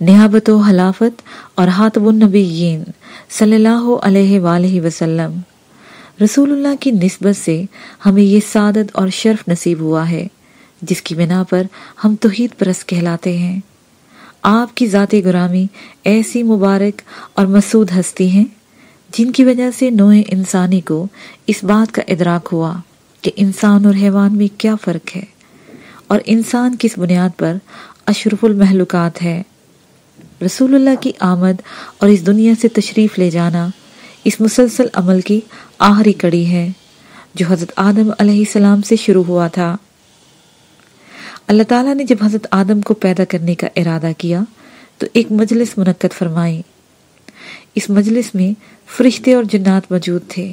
نیابت و حلافت اور حاطب النبیین صلی اللہ علیہ وآلہ وسلم۔ رسول اللہ کی نسبت سے ہمیں یہ سعادت اور شرف نصیب ہوا ہے، جس کی بنا پر ہم توحید پرست کہلاتے ہیں۔ آپ کی ذات گرامی ایسی مبارک اور مسعود ہستی ہیں، جن کی وجہ سے نوع انسانی کو اس بات کا ادراک ہوا کہ انسان اور حیوان میں کیا فرق ہے۔ اور انسان کس بنیاد پر اشرف المحلوقات ہے۔ رسول اللہ کی آمد اور اس دنیا سے تشریف لے جانا، اس مسلسل عمل کی آخری کڑی ہے، جو حضرت آدم علیہ السلام سے شروع ہوا تھا۔ اللہ تعالیٰ نے جب حضرت آدم کو پیدا کرنے کا ارادہ کیا، تو ایک مجلس منعقد فرمائی۔ اس مجلس میں فرشتے اور جنات موجود تھے۔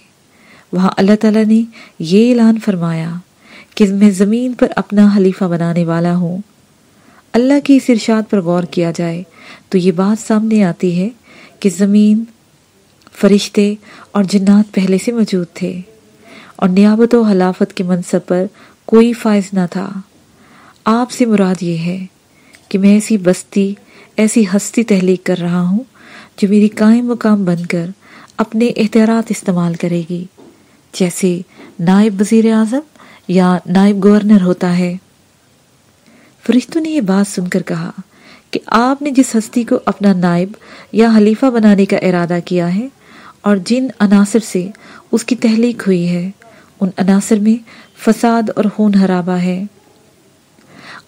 وہاں اللہ تعالیٰ نے یہ اعلان فرمایا کہ میں زمین پر اپنا حلیفہ بنانے والا ہوں۔ اللہ کی اس ارشاد پر غور کیا جائے تو یہ بات سامنے آتی ہے کہ زمین، فرشتے اور جنات پہلے سے موجود تھے اور نیابت و حلافت کے منصب پر کوئی فائز نہ تھا۔ آپ سے مراد یہ ہے کہ میں ایسی بستی، ایسی ہستی تحلیق کر رہا ہوں جو میری قائم مقام بن کر اپنے اختیارات استعمال کرے گی، جیسے نائب وزیر اعظم یا نائب گورنر ہوتا ہے۔ فرشتوں نے یہ بات سن کر کہا کہ آپ نے جس ہستی کو اپنا نائب یا حلیفہ بنانے کا ارادہ کیا ہے اور جن عناصر سے اس کی تحلیق ہوئی ہے، ان عناصر میں فساد اور خون حرابہ ہے۔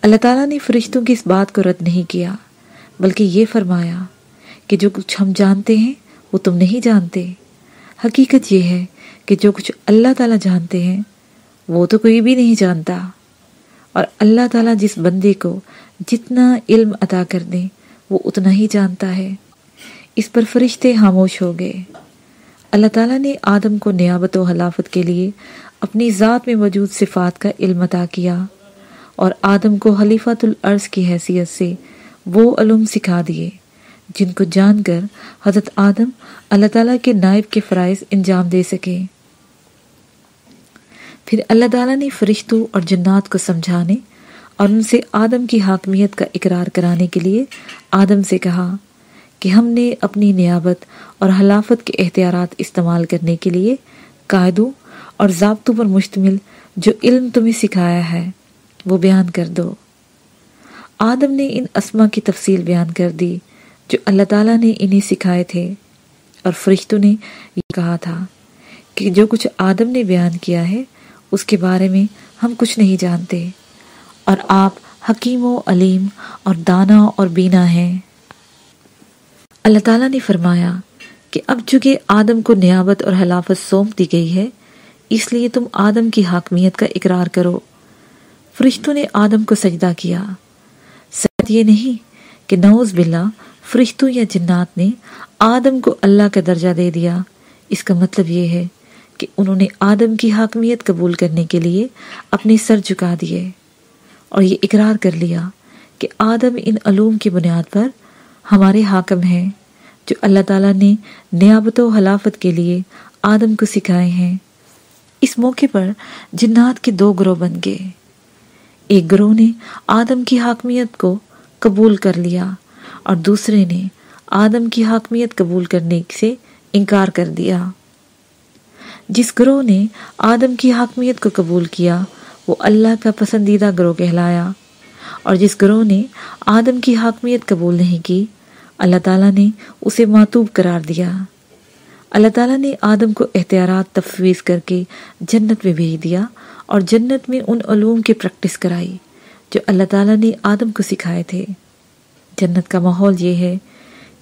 اللہ تعالیٰ نے فرشتوں کی اس بات کو رد نہیں کیا، بلکہ یہ فرمایا کہ جو کچھ ہم جانتے ہیں، وہ تم نہیں جانتے۔ حقیقت یہ ہے کہ جو کچھ اللہ تعالیٰ جانتے ہیں، وہ تو کوئی بھی نہیں جانتا۔ اور اللہ تعالیٰ جس بندے کو جتنا علم عطا کر دیں وہ اتنا ہی جانتا ہے۔ اس پر فرشتے خاموش ہو گئے۔ اللہ تعالیٰ نے آدم کو نیابت و حلافت کے لیے اپنی ذات میں موجود صفات کا علم عطا کیا اور آدم کو حلیفت العرض کی حیثیت سے وہ علوم سکھا دیے، جن کو جان کر حضرت آدم اللہ تعالیٰ کے نائب کے فرائض انجام دے سکے۔ پھر اللہ تعالیٰ نے فرشتوں اور جنات کو سمجھانے اور ان سے آدم کی حاکمیت کا اقرار کرانے کے لیے آدم سے کہا کہ ہم نے اپنی نیابت اور حلافت کے اختیارات استعمال کرنے کے لیے قاعدوں اور ضابطوں پر مشتمل جو علم تمہیں سکھایا ہے، وہ بیان کر دو۔ آدم نے ان اسما کی تفصیل بیان کر دی جو اللہ تعالیٰ نے انہیں سکھائے تھے اور فرشتوں نے یہ کہا تھا کہ جو کچھ آدم نے بیان کیا ہے، اس کے بارے میں ہم کچھ نہیں جانتے۔ اور آپ حکیم و علیم اور دانا اور بینا ہیں۔ اللہ تعالیٰ نے فرمایا کہ اب چونکہ آدم کو نیابت اور حلافت سونپ دی گئی ہے، اس لیے تم آدم کی حاکمیت کا اقرار کرو۔ فرشتوں نے آدم کو سجدہ کیا۔ سچ یہ نہیں کہ نوز باللہ فرشتوں یا جنات نے آدم کو اللہ کا درجہ دے دیا۔ اس کا مطلب یہ ہے کہ انہوں نے آدم کی حاکمیت قبول کرنے کے لیے اپنے سر جھکا دیے۔ اور یہ اقرار کر لیا کہ آدم ان علوم کی بنیاد پر ہمارے حاکم ہیں، جو اللہ تعالیٰ نے نیابت و حلافت کے لیے آدم کو سکھائے ہیں۔ اس موقع پر جنات کے دو گروہ بن گئے۔ ایک گروہ نے آدم کی حاکمیت کو قبول کر لیا اور دوسرے نے آدم کی حاکمیت قبول کرنے سے انکار کر دیا۔ جس گروہ نے آدم کی حاکمیت کو قبول کیا وہ اللہ کا پسندیدہ گروہ کہلایا۔ اور جس گروہ نے آدم کی حاکمیت قبول نہیں کی، اللہ تعالیٰ نے اسے معتوب قرار دیا۔ اللہ تعالیٰ نے آدم کو اختیارات تفویض کر کے جنت میں بھیج دیا اور جنت میں ان علوم کی پریکٹس کرائی جو اللہ تعالیٰ نے آدم کو سکھائے تھے۔ جنت کا ماحول یہ ہے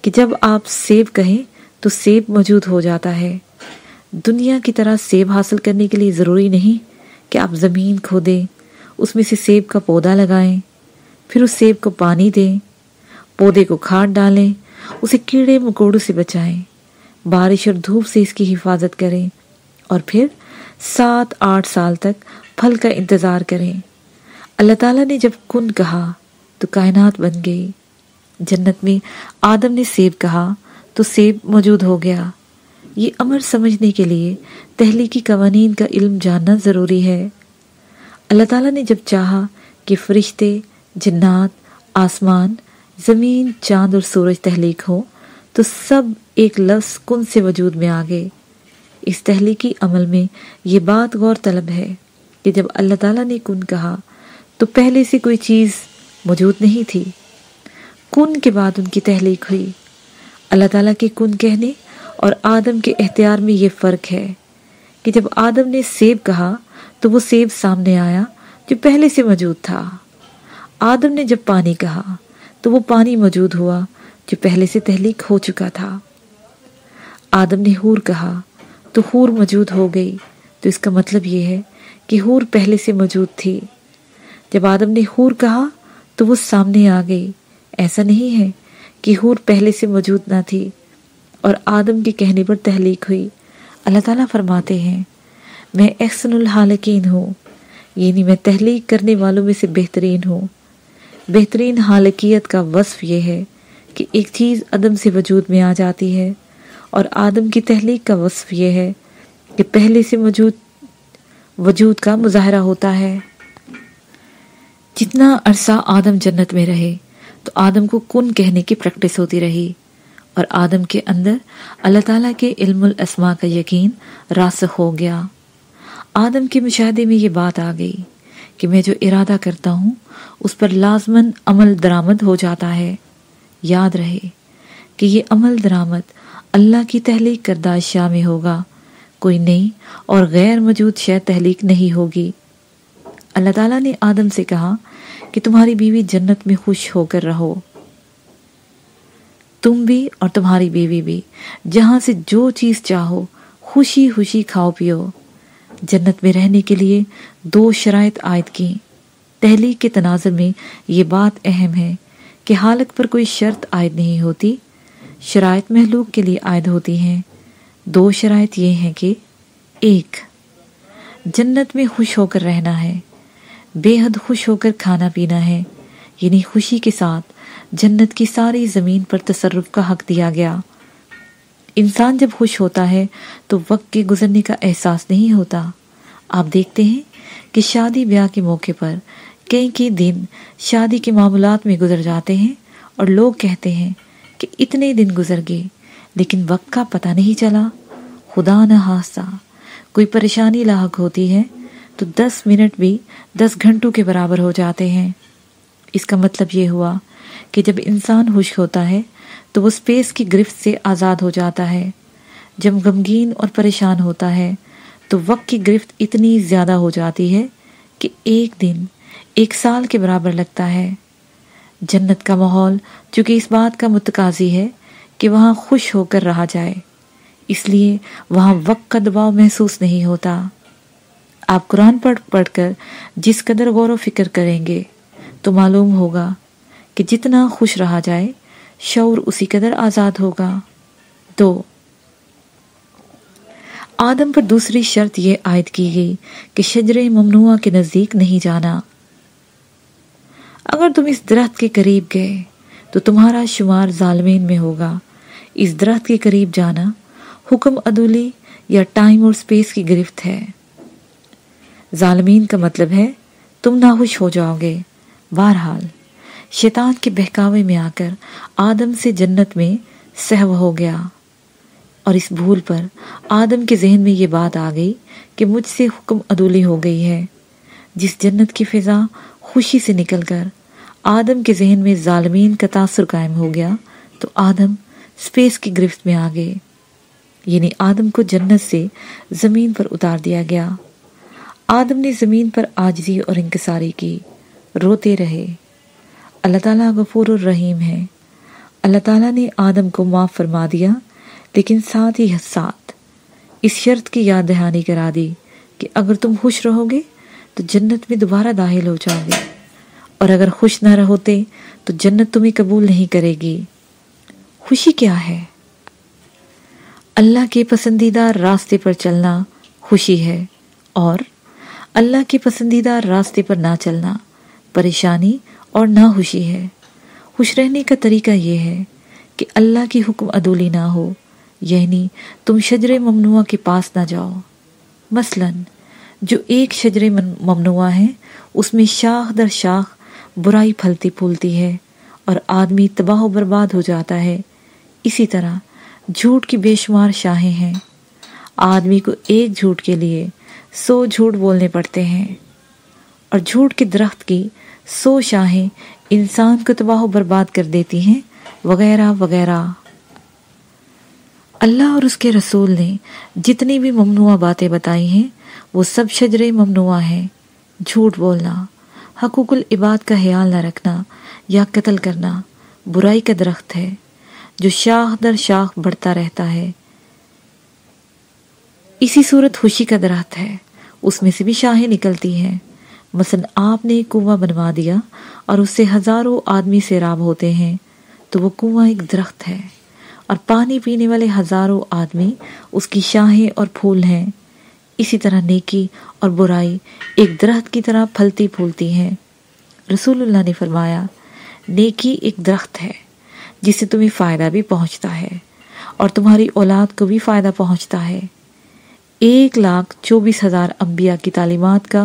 کہ جب آپ سیب کہیں تو سیب موجود ہو جاتا ہے۔ دنیا کی طرح سیب حاصل کرنے کے لیے ضروری نہیں کہ آپ زمین کھو دیں، اس میں سے سیب کا پودا لگائیں، پھر اس سیب کو پانی دیں، پودے کو کھاد ڈالیں، اسے کیڑے مکوڑوں سے بچائیں، بارش اور دھوپ سے اس کی حفاظت کریں، اور پھر سات آٹھ سال تک پھل کا انتظار کریں۔ اللہ تعالیٰ نے جب کن کہا تو کائنات بن گئی۔ جنت میں آدم نے سیب کہا تو سیب موجود ہو گیا۔ یہ امر سمجھنے کے لیے تحلیقی قوانین کا علم جاننا ضروری ہے۔ اللہ تعالیٰ نے جب چاہا کہ فرشتے، جنات، آسمان، زمین، چاند اور سورج تحلیق ہو تو سب ایک لفظ کن سے وجود میں آگے؟ اس تحلیقی عمل میں یہ بات غور طلب ہے کہ جب اللہ تعالیٰ نے کن کہا، تو پہلے سے کوئی چیز موجود نہیں تھی۔ کن کے بعد ان کی تحلیق ہوئی؟ اللہ تعالیٰ کے کن کہنے؟ اور آدم کے اختیار میں یہ فرق ہے کہ جب آدم نے سیب کہا تو وہ سیب سامنے آیا جو پہلے سے موجود تھا۔ آدم نے جب پانی کہا تو وہ پانی موجود ہوا جو پہلے سے تحلیق ہو چکا تھا۔ آدم نے ہور کہا تو ہور موجود ہو گئی۔ تو اس کا مطلب یہ ہے کہ ہور پہلے سے موجود تھی۔ جب آدم نے ہور کہا تو وہ سامنے آ گئی۔ ایسا نہیں ہے کہ ہور پہلے سے موجود نہ تھی۔ اور آدم کے کہنے پر تحلیق ہوئی۔ اللہ تعالیٰ فرماتے ہیں، میں احسن الحالکین ہوں یعنی میں تحلیق کرنے والوں میں سے بہترین ہوں۔ بہترین حالکیت کا وصف یہ ہے کہ ایک چیز عدم سے وجود میں آ جاتی ہے، اور آدم کی تحلیق کا وصف یہ ہے کہ پہلے سے موجود، وجود کا مظاہرہ ہوتا ہے۔ جتنا عرصہ آدم جنت میں رہے، تو آدم کو کن کہنے کی پریکٹس ہوتی رہی؟ اور آدم کے اندر اللہ تعالیٰ کے علم الاسماء کا یقین راسخ ہو گیا۔ آدم کے مشاہدے میں یہ بات آ گئی کہ میں جو ارادہ کرتا ہوں، اس پر لازمن عمل درامد ہو جاتا ہے۔ یاد رہے کہ یہ عمل درامد اللہ کی تحلیق کردہ اشیاء میں ہوگا۔ کوئی نئی اور غیر موجود شے تحلیق نہیں ہوگی۔ اللہ تعالیٰ نے آدم سے کہا کہ تمہاری بیوی جنت میں خوش ہو کر رہو۔ تم بھی اور تمہاری بیوی بھی جہاں سے جو چیز چاہو، خوشی خوشی کھاؤ پیو۔ جنت میں رہنے کے لیے دو شرائط عائد کی۔ تحلیق کے تناظر میں یہ بات اہم ہے کہ حالت پر کوئی شرط عائد نہیں ہوتی۔ شرائط محلوق کے لیے عائد ہوتی ہیں۔ دو شرائط یہ ہیں کہ ایک، جنت میں خوش ہو کر رہنا ہے۔ بے حد خوش ہو کر کھانا پینا ہے یعنی خوشی کے ساتھ۔ جنت کی ساری زمین پر تصرف کا حق دیا گیا۔ انسان جب خوش ہوتا ہے تو وقت کے گزرنے کا احساس نہیں ہوتا۔ آپ دیکھتے ہیں کہ شادی بیاہ کے موقع پر کئی کئی دن شادی کے معاملات میں گزر جاتے ہیں اور لوگ کہتے ہیں کہ اتنے دن گزر گئے، لیکن وقت کا پتہ نہیں چلا۔ خدا نہ حادثہ کوئی پریشانی لاحق ہوتی ہے تو دس منٹ بھی دس گھنٹوں کے برابر ہو جاتے ہیں۔ اس کا مطلب یہ ہوا کہ جب انسان خوش ہوتا ہے تو وہ سپیس کی گرفت سے آزاد ہو جاتا ہے۔ جب غمگین اور پریشان ہوتا ہے تو وقت کی گرفت اتنی زیادہ ہو جاتی ہے کہ ایک دن، ایک سال کے برابر لگتا ہے۔ جنت کا ماحول، چونکہ اس بات کا متقاضی ہے کہ وہاں خوش ہو کر رہا جائے۔ اس لیے وہاں وقت کا دباؤ محسوس نہیں ہوتا۔ آپ قرآن پڑھ پڑھ کر جس قدر غور و فکر کریں گے تو معلوم ہوگا کہ جتنا خوش رہا جائے، شعور اسی قدر آزاد ہوگا۔ دو، آدم پر دوسری شرط یہ عائد کی گئی کہ شجر ممنوع کے نزدیک نہیں جانا۔ اگر تم اس درخت کے قریب گئے، تو تمہارا شمار ظالمین میں ہوگا۔ اس درخت کے قریب جانا حکم عدولی یا ٹائم اور سپیس کی گرفت ہے۔ ظالمین کا مطلب ہے، تم ناخوش ہو جاؤ گے۔ بہرحال شیطان کے بہکاوے میں آ کر آدم سے جنت میں سہو ہو گیا۔ اور اس بھول پر آدم کے ذہن میں یہ بات آ گئی کہ مجھ سے حکم عدولی ہو گئی ہے۔ جس جنت کی فضا خوشی سے نکل کر آدم کے ذہن میں ظالمین کا تاثر قائم ہو گیا تو آدم سپیس کی گرفت میں آ گئے۔ یعنی آدم کو جنت سے زمین پر اتار دیا گیا۔ آدم نے زمین پر آجزی اور انکساری کی۔ روتے رہے۔ اللہ تعالیٰ غفور الرحیم ہے۔ اللہ تعالیٰ نے آدم کو معاف فرما دیا، لیکن ساتھ ہی ساتھ اس شرط کی یاد دہانی کرا دی کہ اگر تم خوش رہو گے تو جنت میں دوبارہ داخل ہو جاؤ گے۔ اور اگر خوش نہ رہوتے تو جنت تمہیں قبول نہیں کرے گی۔ خوشی کیا ہے؟ اللہ کے پسندیدہ راستے پر چلنا خوشی ہے، اور اللہ کے پسندیدہ راستے پر نہ چلنا پریشانی اور نہ خوشی ہے۔ خوش رہنے کا طریقہ یہ ہے کہ اللہ کی حکم عدولی نہ ہو یعنی تم شجر ممنوع کے پاس نہ جاؤ۔ مثلا، جو ایک شجر ممنوع ہے، اس میں شاخ در شاخ برائی پھلتی پھولتی ہے اور آدمی تباہ و برباد ہو جاتا ہے۔ اسی طرح، جھوٹ کی بے شمار شاہیں ہیں۔ آدمی کو ایک جھوٹ کے لیے سو جھوٹ بولنے پڑتے ہیں۔ اور جھوٹ کے درخت کی سو شاہیں انسان کو تباہ و برباد کر دیتی ہیں، وغیرہ وغیرہ۔ اللہ اور اس کے رسول نے جتنی بھی ممنوع باتیں بتائی ہیں، وہ سب شجر ممنوع ہیں۔ جھوٹ بولنا، حقوق العباد کا خیال نہ رکھنا یا قتل کرنا برائی کا درخت ہے، جو شاخ در شاخ بڑھتا رہتا ہے۔ اسی صورت خوشی کا درخت ہے، اس میں سے بھی شاہیں نکلتی ہیں۔ مثلا آپ نے کنواں بنوا دیا اور اس سے ہزاروں آدمی سیراب ہوتے ہیں، تو وہ کنواں ایک درخت ہے اور پانی پینے والے ہزاروں آدمی اس کی شاہیں اور پھول ہیں۔ اسی طرح نیکی اور برائی ایک درخت کی طرح پھلتی پھولتی ہیں۔ رسول اللہ نے فرمایا، نیکی ایک درخت ہے جس سے تمہیں فائدہ بھی پہنچتا ہے اور تمہاری اولاد کو بھی فائدہ پہنچتا ہے۔ ایک لاکھ چوبیس ہزار انبیاء کی تعلیمات کا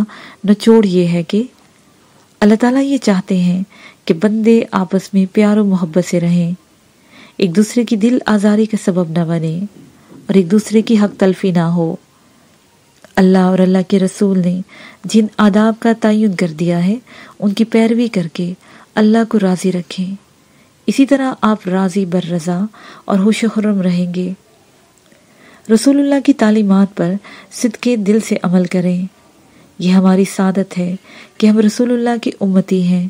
نچوڑ یہ ہے کہ اللہ تعالیٰ یہ چاہتے ہیں کہ بندے آپس میں پیار و محبت سے رہیں، ایک دوسرے کی دل آزاری کا سبب نہ بنے اور ایک دوسرے کی حق تلفی نہ ہو۔ اللہ اور اللہ کے رسول نے جن آداب کا تعین کر دیا ہے، ان کی پیروی کر کے اللہ کو راضی رکھیں۔ اسی طرح آپ راضی بر رضا اور خوش و خرم رہیں گے۔ رسول اللہ کی تعلیمات پر صدقے دل سے عمل کریں۔ یہ ہماری سعادت ہے کہ ہم رسول اللہ کی امتی ہیں۔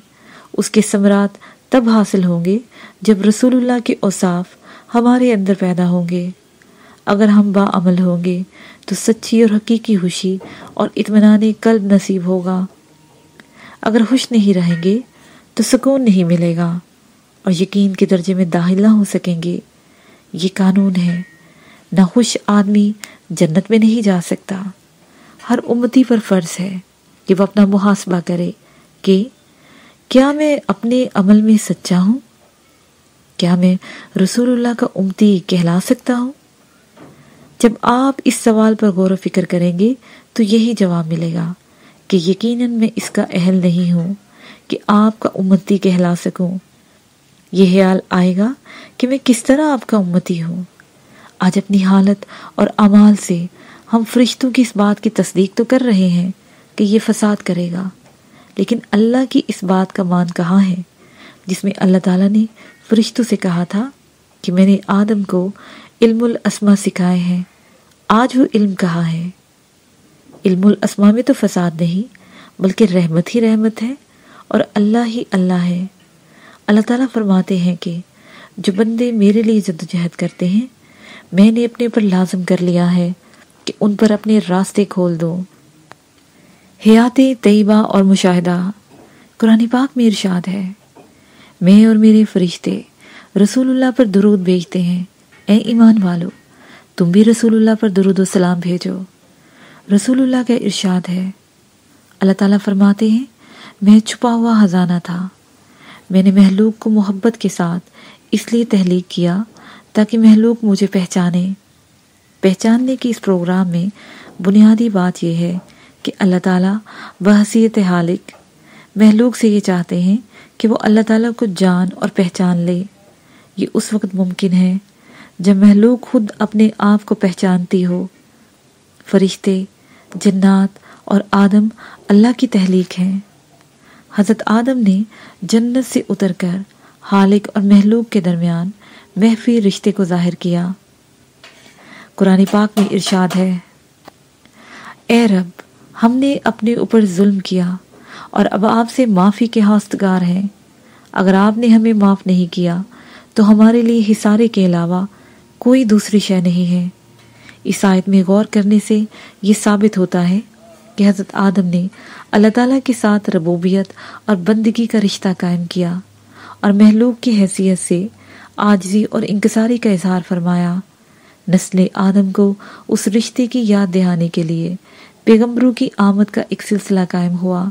اس کے ثمرات تب حاصل ہوں گے جب رسول اللہ کے اوصاف ہمارے اندر پیدا ہوں گے۔ اگر ہم با عمل ہوں گے تو سچی اور حقیقی خوشی اور اطمینان قلب نصیب ہوگا۔ اگر خوش نہیں رہیں گے تو سکون نہیں ملے گا اور یقین کے درجے میں داخل نہ ہو سکیں گے۔ یہ قانون ہے۔ نہ خوش آدمی جنت میں نہیں جا سکتا۔ ہر امتی پر فرض ہے کہ وہ اپنا محاسبہ کرے کہ کیا میں اپنے عمل میں سچا ہوں؟ کیا میں رسول اللہ کا امتی کہلا سکتا ہوں؟ جب آپ اس سوال پر غور و فکر کریں گے تو یہی جواب ملے گا کہ یقیناً میں اس کا اہل نہیں ہوں کہ آپ کا امتی کہلا سکوں۔ یہ خیال آئے گا کہ میں کس طرح آپ کا امتی ہوں۔ آج اپنی حالت اور امال سے ہم فرشتوں کی اس بات کی تصدیق تو کر رہے ہیں کہ یہ فساد کرے گا۔ لیکن اللہ کی اس بات کا مان کہاں ہے؟ جس میں اللہ تعالیٰ نے فرشتوں سے کہا تھا کہ میں نے آدم کو علم الاسما سکھائے ہیں۔ آج وہ علم کہاں ہے؟ علم الاسما میں تو فساد نہیں، بلکہ رحمت ہی رحمت ہے اور اللہ ہی اللہ ہے۔ اللہ تعالیٰ فرماتے ہیں کہ جو بندے میرے لیے جدوجہد کرتے ہیں میں نے اپنے پر لازم کر لیا ہے کہ ان پر اپنے راستے کھول دو حیات طیبہ اور مشاہدہ، قرآن پاک میں ارشاد ہے۔ میں اور میرے فرشتے رسول اللہ پر درود بھیجتے ہیں۔ اے ایمان والو، تم بھی رسول اللہ پر درود و سلام بھیجو۔ رسول اللہ کا ارشاد ہے۔ اللہ تعالیٰ فرماتے ہیں، میں چھپا ہوا خزانہ تھا۔ میں نے محلوق کو محبت کے ساتھ اس لیے تحلیق کیا تاکہ محلوق مجھے پہچانے۔ پہچاننے کی اس پروگرام میں بنیادی بات یہ ہے کہ اللہ تعالیٰ بحثیت حالق محلوق سے یہ چاہتے ہیں کہ وہ اللہ تعالیٰ کو جان اور پہچان لے۔ یہ اس وقت ممکن ہے جب محلوق خود اپنے آپ کو پہچانتی ہو۔ فرشتے، جنات اور آدم اللہ کی تحلیق ہیں۔ حضرت آدم نے جنت سے اتر کر حالق اور محلوق کے درمیان محفی رشتے کو ظاہر کیا۔ قرآن پاک میں ارشاد ہے، اے رب، ہم نے اپنے اوپر ظلم کیا اور اب آپ سے معافی کے ہاستگار ہیں۔ اگر آپ نے ہمیں معاف نہیں کیا، تو ہمارے لیے حسارے کے علاوہ کوئی دوسری شے نہیں ہے۔ اس آیت میں غور کرنے سے یہ ثابت ہوتا ہے کہ حضرت آدم نے اللہ تعالیٰ کے ساتھ ربوبیت اور بندگی کا رشتہ قائم کیا اور محلوق کی حیثیت سے آجزی اور انکساری کا اظہار فرمایا۔ نسل آدم کو اس رشتے کی یاد دہانے کے لیے پیغمبروں کی آمد کا ایک سلسلہ قائم ہوا۔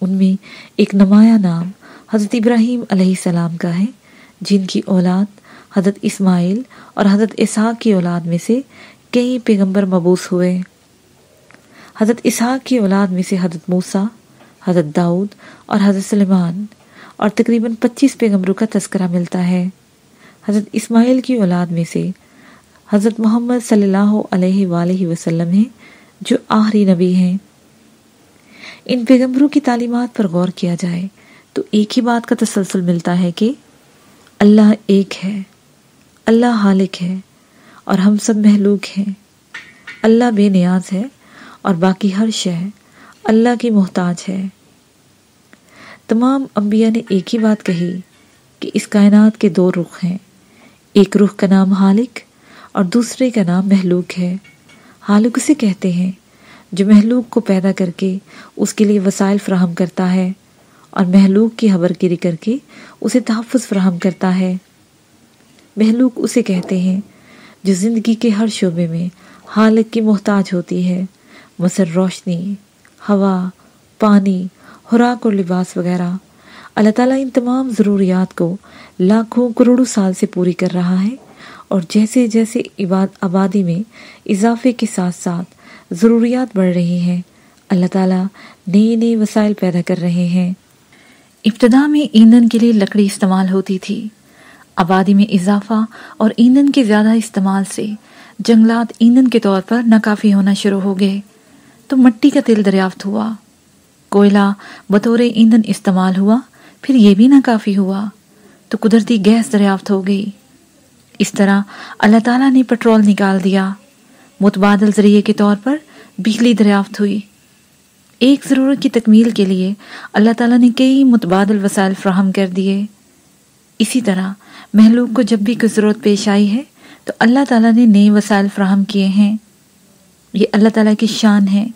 ان میں ایک نمایاں نام حضرت ابراہیم علیہ السلام کا ہے، جن کی اولاد حضرت اسماعیل اور حضرت اسحاق کی اولاد میں سے کئی پیغمبر مبوس ہوئے۔ حضرت اسحاق کی اولاد میں سے حضرت موسیٰ، حضرت داؤد اور حضرت سلیمان اور تقریباً پچیس پیغمبروں کا تذکرہ ملتا ہے۔ حضرت اسماعیل کی اولاد میں سے حضرت محمد صلی اللہ علیہ وآلہ وسلم ہیں، جو آخری نبی ہیں۔ ان پیغمبروں کی تعلیمات پر غور کیا جائے تو ایک ہی بات کا تسلسل ملتا ہے کہ اللہ ایک ہے، اللہ حالق ہے اور ہم سب محلوق ہیں۔ اللہ بے نیاز ہے اور باقی ہر شے اللہ کی محتاج ہے۔ تمام انبیاء نے ایک ہی بات کہی کہ اس کائنات کے دو رخ ہیں۔ ایک رخ کا نام حالق اور دوسرے کا نام محلوق ہے۔ حالق اسے کہتے ہیں، جو محلوق کو پیدا کر کے اس کے لیے وسائل فراہم کرتا ہے اور محلوق کی حبر گیری کر کے اسے تحفظ فراہم کرتا ہے۔ محلوق اسے کہتے ہیں، جو زندگی کے ہر شعبے میں حالت کی محتاج ہوتی ہے۔ مثر روشنی، ہوا، پانی، خوراک اور لباس وغیرہ۔ اللہ تعالیٰ ان تمام ضروریات کو لاکھوں کروڑوں سال سے پوری کر رہا ہے اور جیسے جیسے آبادی میں اضافے کے ساتھ ساتھ ضروریات بڑھ رہی ہیں، اللہ تعالیٰ نئے نئے وسائل پیدا کر رہے ہیں۔ ابتدا میں ایندھن کے لیے لکڑی استعمال ہوتی تھی۔ آبادی میں اضافہ اور ایندھن کے زیادہ استعمال سے جنگلات ایندھن کے طور پر ناکافی ہونا شروع ہو گئے۔ تو مٹی کا تیل دریافت ہوا۔ کوئلہ بطور ایندھن استعمال ہوا۔ پھر یہ بھی ناکافی ہوا۔ تو قدرتی گیس دریافت ہو گئی۔ اس طرح اللہ تعالیٰ نے پٹرول نکال دیا۔ متبادل ذریعے کے طور پر بجلی دریافت ہوئی۔ ایک ضرورت کی تکمیل کے لیے اللہ تعالیٰ نے کئی متبادل وسائل فراہم کر دیے۔ اسی طرح محلوق کو جب بھی کوئی ضرورت پیش آئی ہے تو اللہ تعالیٰ نے نئے وسائل فراہم کیے ہیں۔ یہ اللہ تعالیٰ کی شان ہے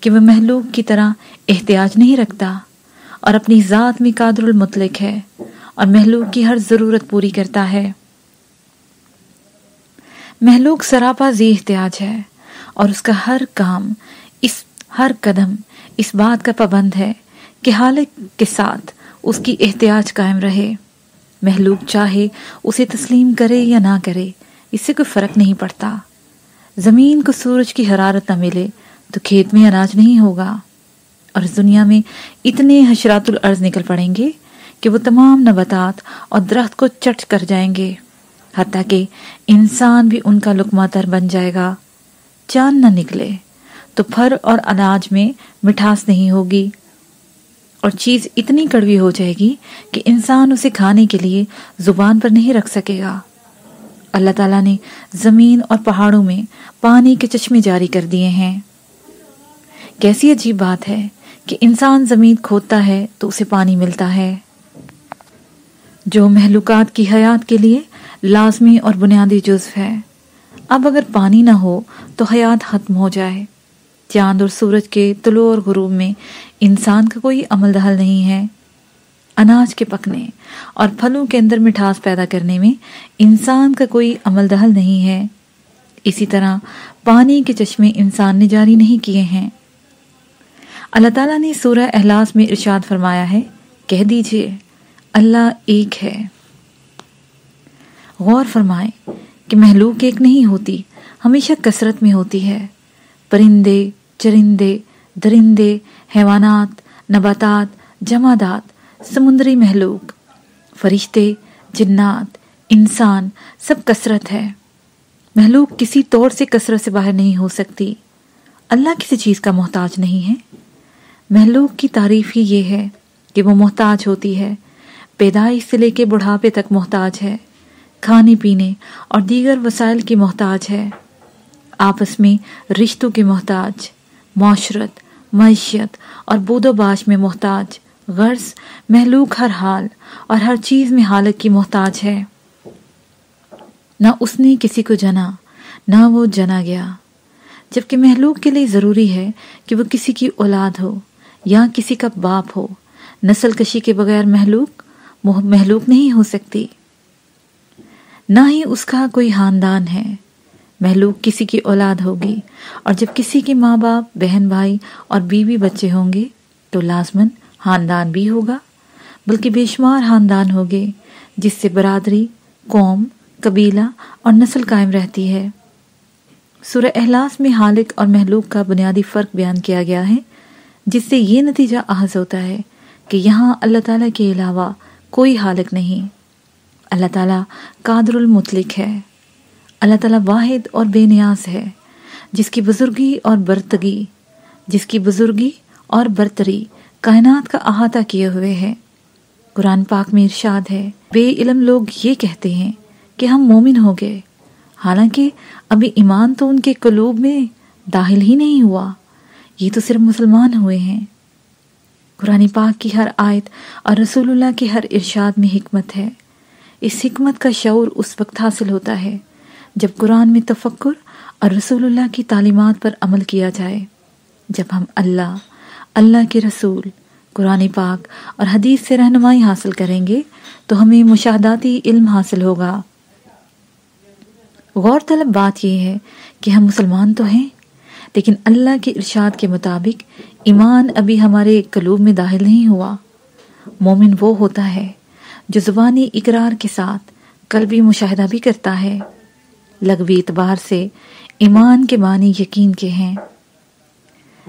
کہ وہ محلوق کی طرح احتیاج نہیں رکھتا۔ اور اپنی ذات میں قادر المطلق ہے اور محلوق کی ہر ضرورت پوری کرتا ہے۔ محلوق سراپا زی احتیاج ہے اور اس کا ہر کام اس، ہر قدم اس بات کا پابند ہے کہ حالق کے ساتھ اس کی احتیاج قائم رہے۔ محلوق چاہے اسے تسلیم کرے یا نہ کرے، اس سے کوئی فرق نہیں پڑتا۔ زمین کو سورج کی حرارت نہ ملے تو کھیت میں اناج نہیں ہوگا۔ اور اس دنیا میں اتنے حشرات الارض نکل پڑیں گے کہ وہ تمام نباتات اور درخت کو چٹ کر جائیں گے، حتیٰ کہ انسان بھی ان کا لکمہ تر بن جائے گا۔ چاند نہ نکلے تو پھر اور اناج میں مٹھاس نہیں ہوگی۔ اور چیز اتنی کڑوی ہو جائے گی کہ انسان اسے کھانے کے لیے زبان پر نہیں رکھ سکے گا۔ اللہ تعالیٰ نے زمین اور پہاڑوں میں پانی کے چشمے جاری کر دیے ہیں۔ کیسی عجیب بات ہے کہ انسان زمین کھودتا ہے تو اسے پانی ملتا ہے۔ جو محلوقات کی حیات کے لیے لازمی اور بنیادی جزو ہے۔ اب اگر پانی نہ ہو تو حیات ختم ہو جائے۔ چاند اور سورج کے طلوع اور غروب میں انسان کا کوئی عمل دہل نہیں ہے۔ اناج کے پکنے اور پھلوں کے اندر مٹھاس پیدا کرنے میں انسان کا کوئی عمل دہل نہیں ہے۔ اسی طرح پانی کے چشمے انسان نے جاری نہیں کیے ہیں۔ اللہ تعالیٰ نے سورہ احلاس میں ارشاد فرمایا ہے، کہہ دیجیے، اللہ ایک ہے۔ غور فرمائے کہ محلوق ایک نہیں ہوتی، ہمیشہ کثرت میں ہوتی ہے۔ پرندے، چرندے، درندے، حیوانات، نباتات، جمادات، سمندری محلوق فرشتے، جنات، انسان، سب کثرت ہے۔ محلوق کسی طور سے کثرت سے باہر نہیں ہو سکتی۔ اللہ کسی چیز کا محتاج نہیں ہے۔ محلوق کی تعریف ہی یہ ہے کہ وہ محتاج ہوتی ہے۔ پیدائش سے لے کے بڑھاپے تک محتاج ہے۔ کھانے پینے اور دیگر وسائل کی محتاج ہے۔ آپس میں رشتوں کی محتاج، معاشرت، معیشت اور بود و باش میں محتاج۔ غرض محلوق ہر حال اور ہر چیز میں حالت کی محتاج ہے۔ نہ اس نے کسی کو جنا، نہ وہ جنا گیا۔ جبکہ محلوق کے لیے ضروری ہے کہ وہ کسی کی اولاد ہو۔ یا کسی کا باپ ہو، نسل کشی کے بغیر محلوق محلوق نہیں ہو سکتی۔ نہ ہی اس کا کوئی خاندان ہے محلوق کسی کی اولاد ہوگی۔ اور جب کسی کے ماں باپ، بہن بھائی اور بیوی بچے ہوں گے، تو لازمن خاندان بھی ہوگا، بلکہ بے شمار خاندان ہوگے، جس سے برادری، قوم، قبیلہ اور نسل قائم رہتی ہے۔ سورہ احلاس میں حالق اور محلوق کا بنیادی فرق بیان کیا گیا ہے۔ جس سے یہ نتیجہ احض ہوتا ہے کہ یہاں اللہ تعالیٰ کے علاوہ کوئی حالق نہیں۔ اللہ تعالیٰ قادر المطلق ہے۔ اللہ تعالیٰ واحد اور بے نیاز ہے۔ جس کی بزرگی اور برتگی، جس کی بزرگی اور برتری کائنات کا احاطہ کیے ہوئے ہے۔ قرآن پاک میں ارشاد ہے، بے علم لوگ یہ کہتے ہیں کہ ہم مومن ہو گئے۔ حالانکہ ابھی ایمان تو ان کے قلوب میں داخل ہی نہیں ہوا۔ یہ تو صرف مسلمان ہوئے ہیں۔ قرآن پاک کی ہر آیت اور رسول اللہ کے ہر ارشاد میں حکمت ہے۔ اس حکمت کا شعور اس وقت حاصل ہوتا ہے جب قرآن میں تفکر اور رسول اللہ کی تعلیمات پر عمل کیا جائے۔ جب ہم اللہ اللہ کے رسول، قرآن پاک اور حدیث سے رہنمائی حاصل کریں گے تو ہمیں مشاہداتی علم حاصل ہوگا۔ غور طلب بات یہ ہے کہ ہم مسلمان تو ہیں لیکن اللہ کے ارشاد کے مطابق ایمان ابھی ہمارے قلوب میں داخل نہیں ہوا۔ مومن وہ ہوتا ہے جو زبانی اقرار کے ساتھ قلبی مشاہدہ بھی کرتا ہے۔ لغوی اعتبار سے ایمان کے معنی یقین کے ہیں۔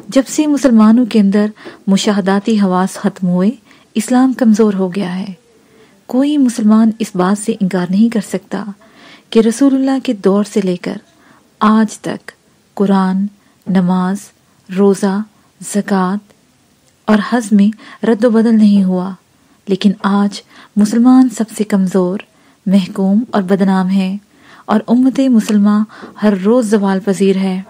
جب سے مسلمانوں کے اندر مشاہداتی حواس ختم ہوئے، اسلام کمزور ہو گیا ہے۔ کوئی مسلمان اس بات سے انکار نہیں کر سکتا کہ رسول اللہ کے دور سے لے کر آج تک قرآن نماز، روزہ، زکوٰۃ اور حز میں رد و بدل نہیں ہوا۔ لیکن آج مسلمان سب سے کمزور، محکوم اور بدنام ہے اور امت مسلمہ ہر روز زوال پذیر ہے۔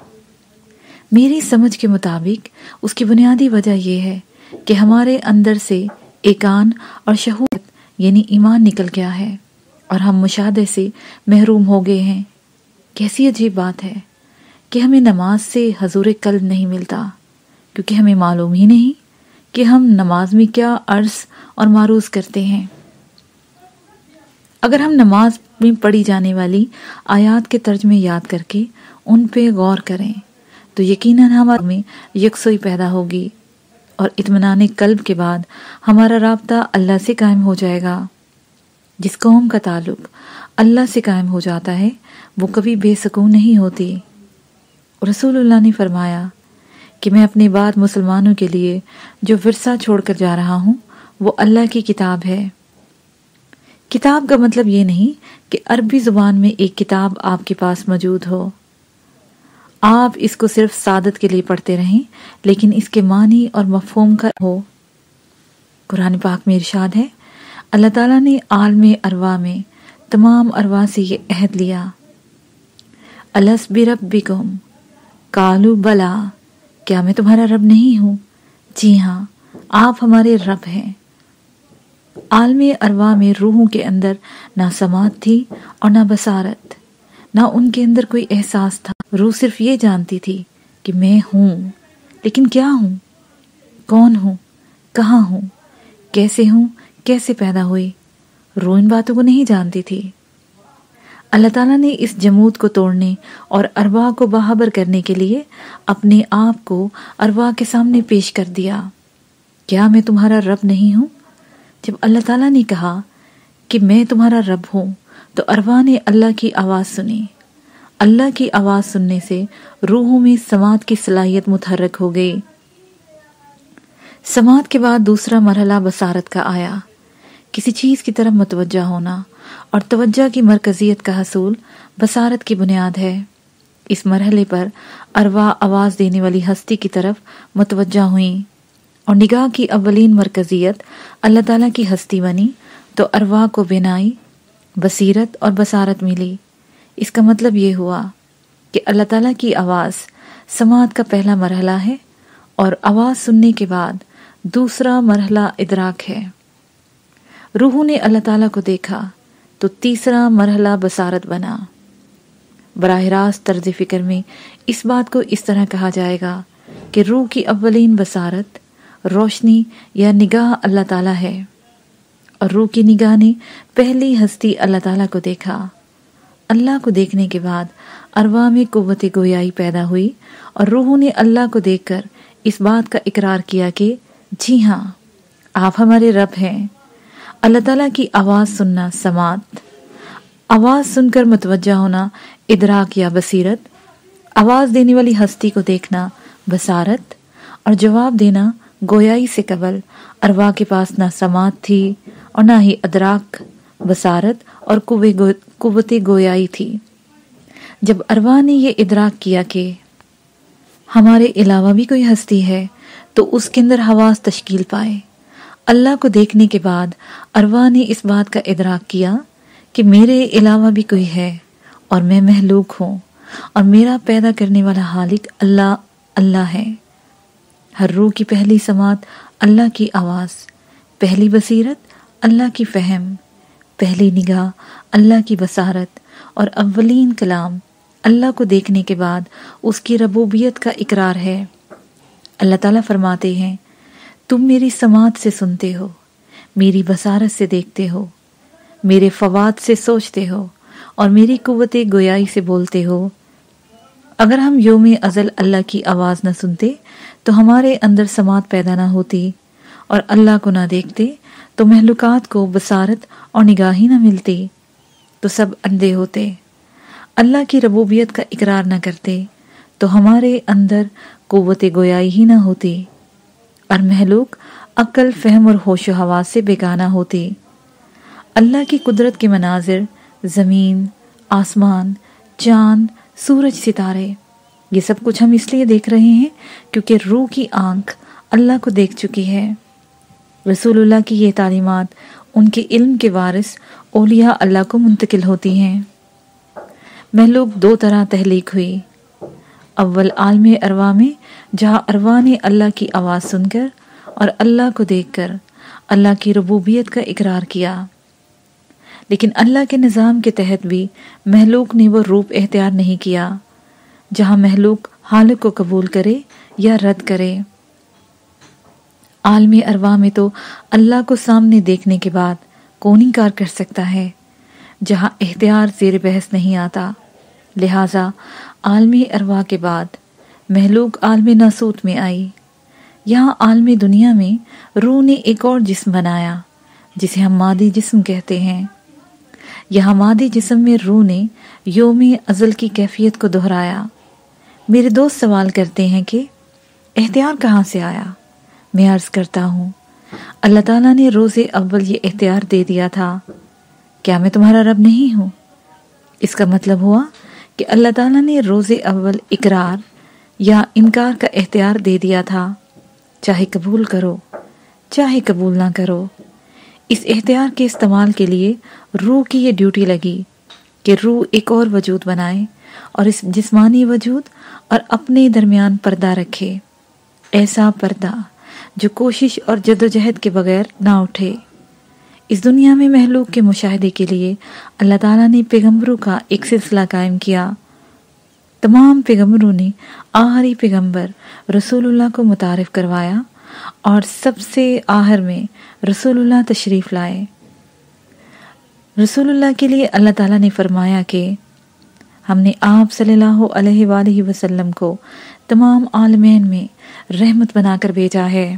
میری سمجھ کے مطابق اس کی بنیادی وجہ یہ ہے کہ ہمارے اندر سے ایکان اور شہوت یعنی ایمان نکل گیا ہے اور ہم مشاہدے سے محروم ہو گئے ہیں۔ کیسی عجیب بات ہے۔ کہ ہمیں نماز سے حضور قلب نہیں ملتا، کیونکہ ہمیں معلوم ہی نہیں کہ ہم نماز میں کیا عرض اور معروض کرتے ہیں۔ اگر ہم نماز میں پڑھی جانے والی آیات کے ترجمے یاد کر کے ان پہ غور کریں، تو یقیناً ہمارے میں یکسوئی پیدا ہوگی اور اطمینان قلب کے بعد ہمارا رابطہ اللہ سے قائم ہو جائے گا، جس قوم کا تعلق اللہ سے قائم ہو جاتا ہے، وہ کبھی بے سکون نہیں ہوتی۔ رسول اللہ نے فرمایا کہ میں اپنے بعد مسلمانوں کے لیے جو ورثہ چھوڑ کر جا رہا ہوں، وہ اللہ کی کتاب ہے۔ کتاب کا مطلب یہ نہیں کہ عربی زبان میں ایک کتاب آپ کے پاس موجود ہو۔ آپ اس کو صرف سعادت کے لیے پڑھتے رہیں، لیکن اس کے معنی اور مفہوم کا ہو۔ قرآن پاک میں ارشاد ہے، اللہ تعالیٰ نے عالم اروا میں تمام اروا سے یہ عہد لیا۔ الس برب بکم کالو بلا، کیا میں تمہارا رب نہیں ہوں؟ جی ہاں آپ ہمارے رب ہیں۔ عالم اروا میں روحوں کے اندر نہ سماعت تھی اور نہ بسارت نہ ان کے اندر کوئی احساس تھا۔ روح صرف یہ جانتی تھی کہ میں ہوں۔ لیکن کیا ہوں؟ کون ہوں؟ کہاں ہوں؟ کیسے ہوں؟ کیسے پیدا ہوئی؟ روح ان باتوں کو نہیں جانتی تھی۔ اللہ تعالیٰ نے اس جمود کو توڑنے اور ارواح کو بہابر کرنے کے لیے اپنے آپ کو ارواح کے سامنے پیش کر دیا۔ کیا میں تمہارا رب نہیں ہوں؟ جب اللہ تعالیٰ نے کہا کہ میں تمہارا رب ہوں، تو ارواح نے اللہ کی آواز سنی۔ اللہ کی آواز سننے سے روحوں میں سماعت کی صلاحیت متحرک ہو گئی۔ سماعت کے بعد دوسرا مرحلہ بصارت کا آیا۔ کسی چیز کی طرف متوجہ ہونا۔ اور توجہ کی مرکزیت کا حصول بصارت کی بنیاد ہے۔ اس مرحلے پر اروا آواز دینے والی ہستی کی طرف متوجہ ہوئیں اور نگاہ کی اولین مرکزیت اللہ تعالیٰ کی ہستی بنی تو اروا کو بینائی، بصیرت اور بصارت ملی۔ اس کا مطلب یہ ہوا کہ اللہ تعالیٰ کی آواز سماعت کا پہلا مرحلہ ہے اور آواز سننے کے بعد دوسرا مرحلہ ادراک ہے۔ روحوں نے اللہ تعالیٰ کو دیکھا تو تیسرا مرحلہ بصارت بنا۔ براہ راست طرز فکر میں اس بات کو اس طرح کہا جائے گا کہ روح کی اولین بصارت روشنی یا نگاہ اللہ تعالیٰ ہے۔ اور روح کی نگاہ نے پہلی ہستی اللہ تعالیٰ کو دیکھا۔ اللہ کو دیکھنے کے بعد اروا میں قوت گویائی پیدا ہوئی اور روحوں نے اللہ کو دیکھ کر اس بات کا اقرار کیا کہ جی ہاں آپ ہمارے رب ہیں۔ اللہ تعالیٰ کی آواز سننا سماعت، آواز سن کر متوجہ ہونا ادراک یا بصیرت، آواز دینے والی ہستی کو دیکھنا بصارت، اور جواب دینا گویائی سے قبل اروا کے پاس نہ سماعت تھی اور نہ ہی ادراک، بصارت اور قوت گویائی تھی۔ جب اروا نے یہ ادراک کیا کہ ہمارے علاوہ بھی کوئی ہستی ہے تو اس کے اندر حواس تشکیل پائے۔ اللہ کو دیکھنے کے بعد اروا نے اس بات کا ادراک کیا کہ میرے علاوہ بھی کوئی ہے اور میں محلوق ہوں اور میرا پیدا کرنے والا حالق اللہ اللہ ہے۔ ہر روح کی پہلی سماعت اللہ کی آواز، پہلی بصیرت اللہ کی فہم، پہلی نگاہ اللہ کی بصارت اور اولین کلام اللہ کو دیکھنے کے بعد اس کی ربوبیت کا اقرار ہے۔ اللہ تعالیٰ فرماتے ہیں تم میری سماعت سے سنتے ہو، میری بصارت سے دیکھتے ہو، میرے فواد سے سوچتے ہو اور میری قوت گویائی سے بولتے ہو۔ اگر ہم یوم ازل اللہ کی آواز نہ سنتے، تو ہمارے اندر سماعت پیدا نہ ہوتی اور اللہ کو نہ دیکھتے، تو محلوقات کو بصارت اور نگاہی نہ ملتی، تو سب اندھے ہوتے۔ اللہ کی ربوبیت کا اقرار نہ کرتے، تو ہمارے اندر قوت گویائی ہی نہ ہوتی۔ اور محلوق عقل، فہم اور ہوش و حواس سے بیگانہ ہوتی۔ اللہ کی قدرت کے مناظر، زمین، آسمان، چاند، سورج، ستارے، یہ سب کچھ ہم اس لیے دیکھ رہے ہیں کیونکہ روح کی آنکھ اللہ کو دیکھ چکی ہے۔ رسول اللہ کی یہ تعلیمات ان کے علم کے وارث اولیاء اللہ کو منتقل ہوتی ہیں۔ محلوق دو طرح تحلیق ہوئی۔ اول عالم اروا میں جہاں اروا نے اللہ کی آواز سن کر اور اللہ کو دیکھ کر اللہ کی ربوبیت کا اقرار کیا۔ لیکن اللہ کے نظام کے تحت بھی محلوق نے وہ روپ اختیار نہیں کیا، جہاں محلوق حالق کو قبول کرے یا رد کرے۔ عالم اروا میں تو اللہ کو سامنے دیکھنے کے بعد کون کار کر سکتا ہے، جہاں اختیار زیر بحث نہیں آتا۔ لہٰذا عالم اروا کے بعد محلوق عالم ناسوت میں آئی۔ یہاں عالم دنیا میں روح نے ایک اور جسم بنایا، جسے ہم مادی جسم کہتے ہیں۔ یہاں مادی جسم میں روح نے یوم ازل کی کیفیت کو دہرایا۔ میرے دوست سوال کرتے ہیں کہ اختیار کہاں سے آیا؟ میں عرض کرتا ہوں، اللہ تعالیٰ نے روز اول یہ اختیار دے دیا تھا۔ کیا میں تمہارا رب نہیں ہوں؟ اس کا مطلب ہوا کہ اللہ تعالیٰ نے روز اول اقرار یا انکار کا اختیار دے دیا تھا، چاہے قبول کرو، چاہے قبول نہ کرو۔ اس اختیار کے استعمال کے لیے روح کی یہ ڈیوٹی لگی کہ روح ایک اور وجود بنائے اور اس جسمانی وجود اور اپنے درمیان پردہ رکھے۔ ایسا پردہ جو کوشش اور جد و جہد کے بغیر نہ اٹھے۔ اس دنیا میں محلوق کے مشاہدے کے لیے اللہ تعالیٰ نے پیغمبروں کا ایک سلسلہ قائم کیا۔ تمام پیغمبروں نے آخری پیغمبر رسول اللہ کو متعارف کروایا اور سب سے آہر میں رسول اللہ تشریف لائے۔ رسول اللہ کے لیے اللہ تعالیٰ نے فرمایا کہ ہم نے آپ صلی اللہ علیہ وآلہ وسلم کو تمام عالمین میں رحمت بنا کر بھیجا ہے۔